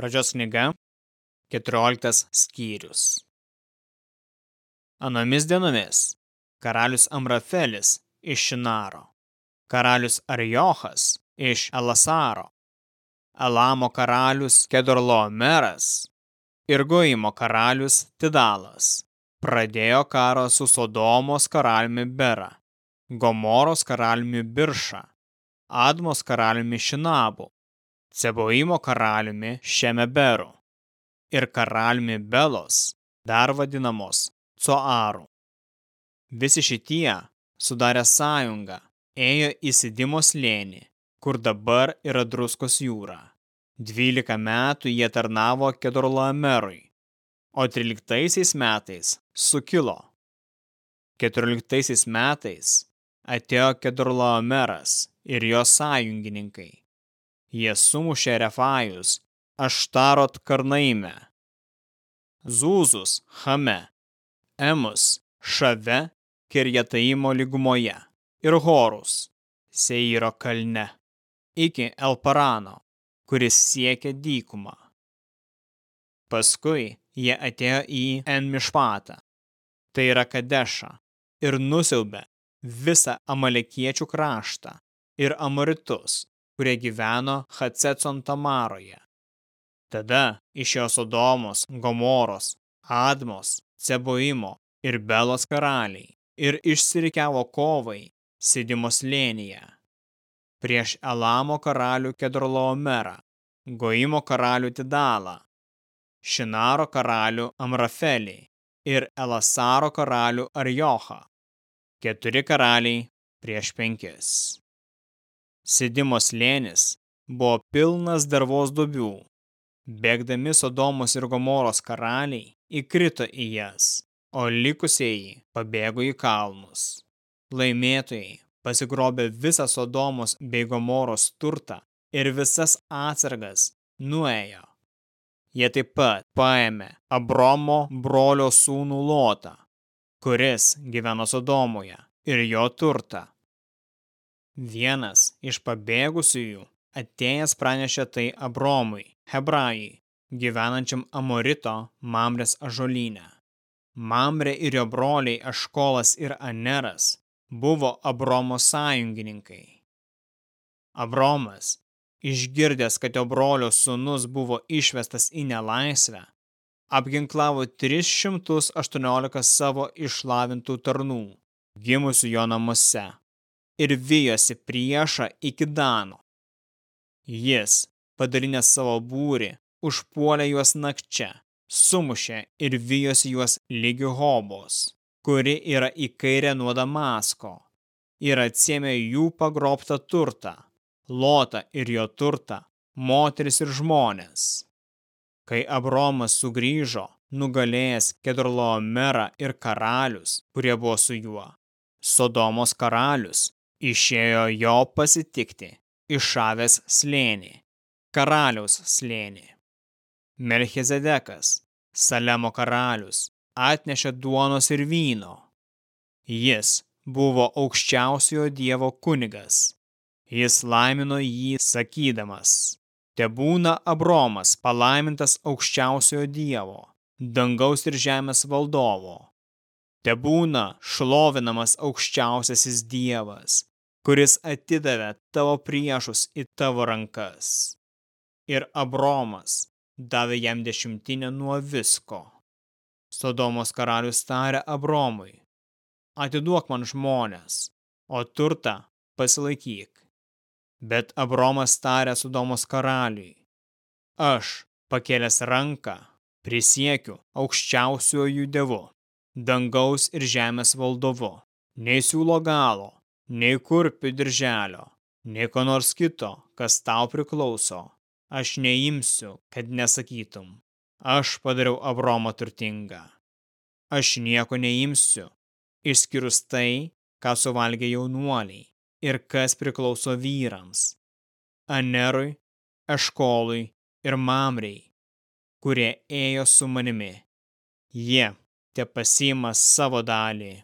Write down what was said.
Pradžios knyga, 14 skyrius. Anomis dienomis karalius Amrafelis iš Šinaro, karalius Ariochas iš Elasaro, Elamo karalius Kedorlomeras ir Goimo karalius Tidalas pradėjo karą su Sodomos karaliumi Bera, Gomoros karaliumi Birša, Admos karaliumi Šinabu, Ceboimo karaliumi Šemeberu ir karaliumi Belos, dar vadinamos Coaru. Visi šitie sudarė sąjungą, ėjo į Sidimo slėnį, kur dabar yra druskos jūra. Dvylika metų jie tarnavo Kedorlamerui, o tryliktaisiais metais sukilo. Keturioliktaisiais metais atėjo Kedorlaomeras ir jo sąjungininkai. Jie sumušė Refajus, Aštarot Karnaime, Zūzus Hame, Emus Šave Kirjataimo lygumoje ir Horus Seiro kalne iki Elparano, kuris siekia dykumą. Paskui jie atėjo į Enmišpatą, tai yra Kadešą, ir nusiaubė visą amalekiečių kraštą ir amoritus, kurie gyveno Hacecon Tamaroje. Tada išėjo Sodomos, Gomoros, Admos, Ceboimo ir Belos karaliai ir išsirikiavo kovai Sidimos lėnyje. Prieš Elamo karalių Kedrolomerą, Goimo karalių Tidalą, Šinaro karalių Amrafelį ir Elasaro karalių Arjochą. Keturi karaliai prieš penkis. Sidimos lėnis buvo pilnas dervos dubių. Bėgdami Sodomos ir Gomoros karaliai įkrito į jas, o likusieji pabėgo į kalnus. Laimėtojai pasigrobė visą Sodomos bei Gomoros turtą ir visas atsargas nuėjo Jie taip pat paėmė Abromo brolio sūnų Lotą, kuris gyveno Sodomoje, ir jo turtą. Vienas iš pabėgusiųjų atėjęs pranešė tai Abromui, Hebrajai, gyvenančiam Amorito Mamrės ažolyne. Mamrė ir jo broliai Aškolas ir Aneras buvo Abromo sąjungininkai. Abromas išgirdęs, kad jo brolio sūnus buvo išvestas į nelaisvę, apginklavo 318 savo išlavintų tarnų, gimusių jo namuose, ir vijosi priešą iki Dano. Jis, padalinęs savo būrį, užpuolė juos nakčia, sumušė ir vijosi juos lygi Hobos, kuri yra į kairę nuo Damasko, ir atsėmė jų pagrobtą turtą Lotą ir jo turtą, moteris ir žmonės. Kai Abromas sugrįžo, nugalėjęs Kedorlomerą ir karalius, kurie buvo su juo, Sodomos karalius išėjo jo pasitikti išavęs slėnį, karaliaus slėnį. Melchizedekas, Salemo karalius, atnešė duonos ir vyno. Jis buvo aukščiausiojo dievo kunigas Jis laimino jį sakydamas, te būna Abromas palaimintas aukščiausiojo Dievo, dangaus ir žemės valdovo. Te būna šlovinamas aukščiausiasis Dievas, kuris atidavė tavo priešus į tavo rankas. Ir Abromas davė jam dešimtinę nuo visko. Sodomos karalius tarė Abromui, atiduok man žmonės, o turtą pasilaikyk. Bet Abromas tarė Sudomos karaliui, aš, pakėlęs ranką, prisiekiu aukščiausiojų dievu, dangaus ir žemės valdovu, nei siūlo galo, nei kurpių dirželio, nei ko nors kito, kas tau priklauso, aš neimsiu, kad nesakytum, aš padariau Abromą turtingą. Aš nieko neimsiu, išskyrus tai, ką suvalgė jaunuoliai ir kas priklauso vyrams – Anerui, Eškolui ir Mamrei, kurie ėjo su manimi. Jie te pasima savo dalį.